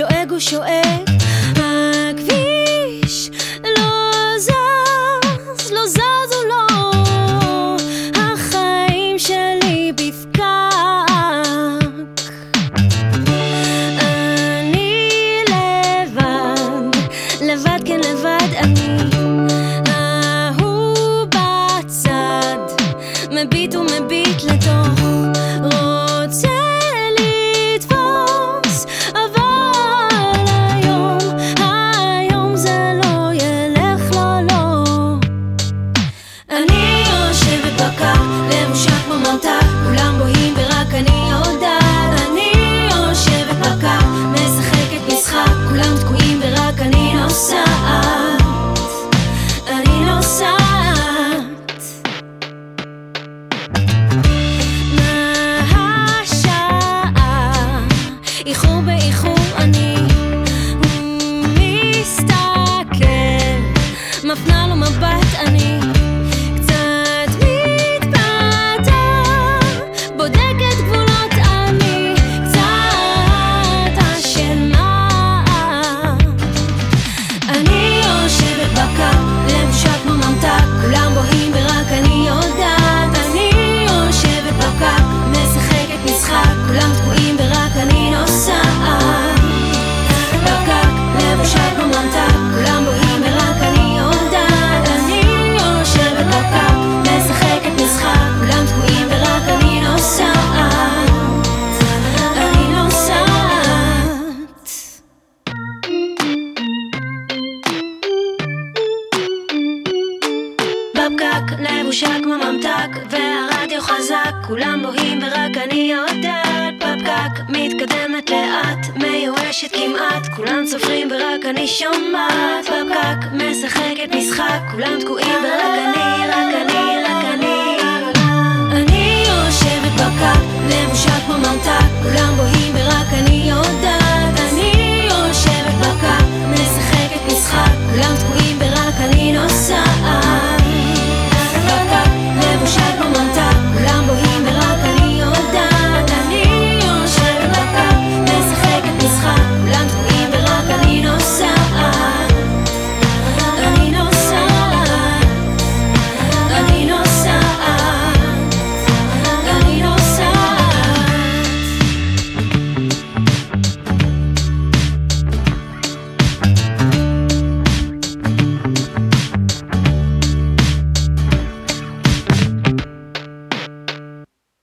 שואג הוא שואג מושק כמו ממתק, והרדיו חזק, כולם בוהים ורק אני יודעת, בפקק, מתקדמת לאט, מיואשת כמעט, כולם צופרים ורק אני שומעת בפקק, משחקת משחק, כולם תקועים ורק אני, רק אני